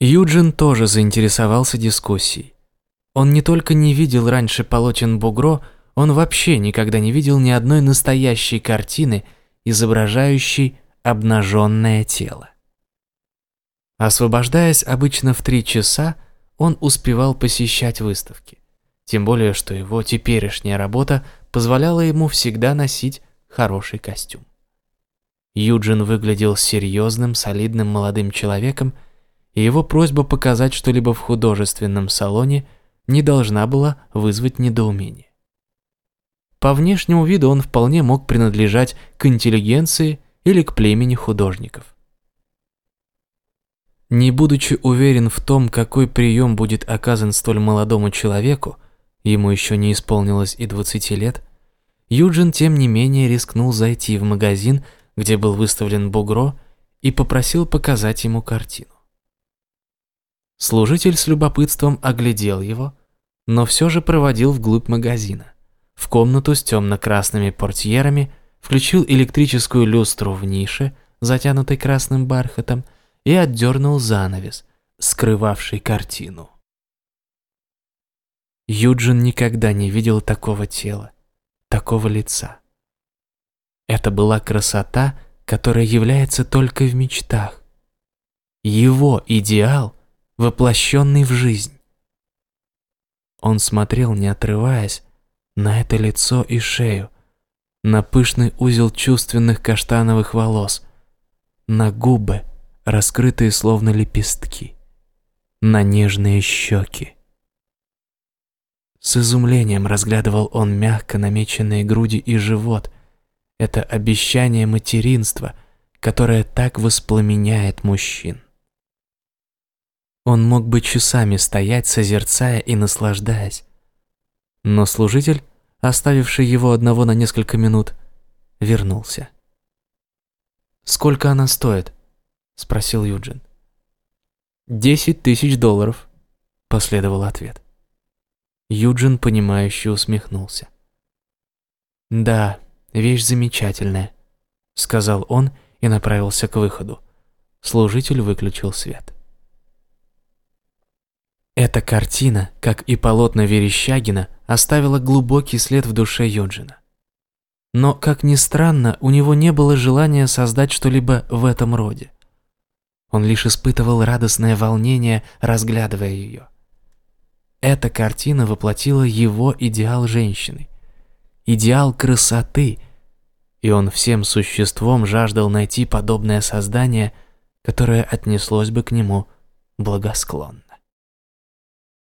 Юджин тоже заинтересовался дискуссией. Он не только не видел раньше полотен Бугро, он вообще никогда не видел ни одной настоящей картины, изображающей обнаженное тело. Освобождаясь обычно в три часа, он успевал посещать выставки. Тем более, что его теперешняя работа позволяла ему всегда носить хороший костюм. Юджин выглядел серьезным, солидным молодым человеком, и его просьба показать что-либо в художественном салоне не должна была вызвать недоумение. По внешнему виду он вполне мог принадлежать к интеллигенции или к племени художников. Не будучи уверен в том, какой прием будет оказан столь молодому человеку, ему еще не исполнилось и 20 лет, Юджин тем не менее рискнул зайти в магазин, где был выставлен бугро, и попросил показать ему картину. Служитель с любопытством оглядел его, но все же проводил вглубь магазина, в комнату с темно-красными портьерами, включил электрическую люстру в нише, затянутой красным бархатом, и отдернул занавес, скрывавший картину. Юджин никогда не видел такого тела, такого лица. Это была красота, которая является только в мечтах. Его идеал, воплощенный в жизнь. Он смотрел, не отрываясь, на это лицо и шею, на пышный узел чувственных каштановых волос, на губы, раскрытые словно лепестки, на нежные щеки. С изумлением разглядывал он мягко намеченные груди и живот. Это обещание материнства, которое так воспламеняет мужчин. Он мог бы часами стоять, созерцая и наслаждаясь. Но служитель, оставивший его одного на несколько минут, вернулся. «Сколько она стоит?» – спросил Юджин. «Десять тысяч долларов», – последовал ответ. Юджин, понимающе усмехнулся. «Да, вещь замечательная», — сказал он и направился к выходу. Служитель выключил свет. Эта картина, как и полотна Верещагина, оставила глубокий след в душе Юджина. Но, как ни странно, у него не было желания создать что-либо в этом роде. Он лишь испытывал радостное волнение, разглядывая ее. Эта картина воплотила его идеал женщины, идеал красоты, и он всем существом жаждал найти подобное создание, которое отнеслось бы к нему благосклонно.